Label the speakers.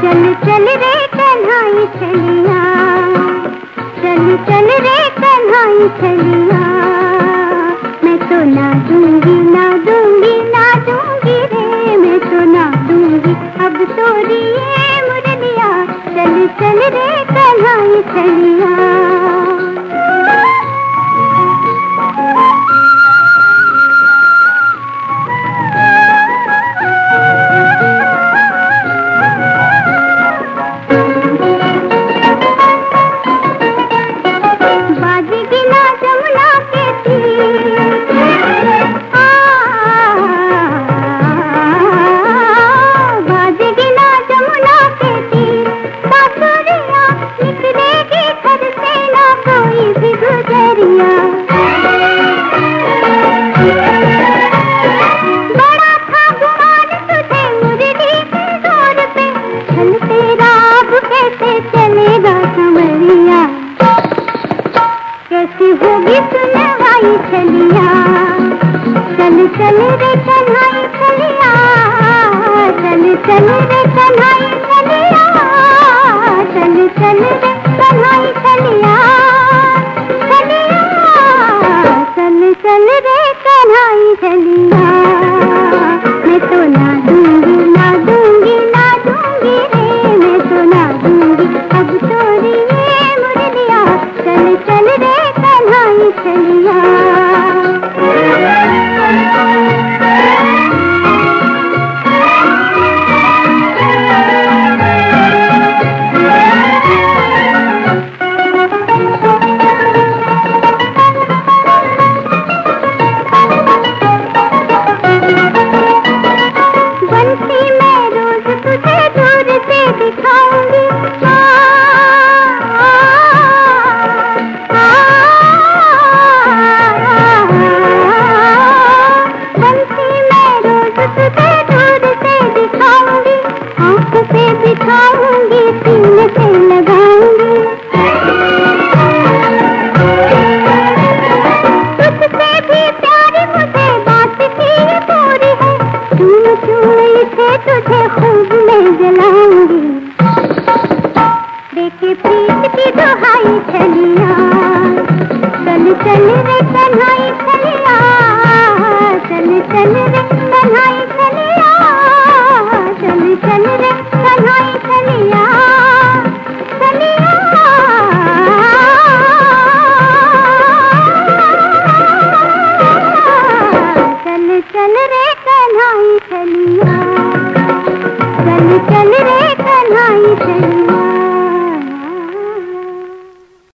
Speaker 1: चल चल रे कन्हाई चलिया। चल चल रे कन्हाई चलिया। मैं तो ना दूँगी ना दूँगी ना दूँगी रे। मैं तो ना दूँगी, अब तो रिए मुरलिया। चल चल रे कन्हाई चलिया। चल चल रे चल चल रे कन्हाई देखे प्रीत की दुहाई चलिया। चल चल रे कन्हाई चलिया। चल चल रे चलिया। चल चल रे चलिया। चल चल रे चलिया। चल चल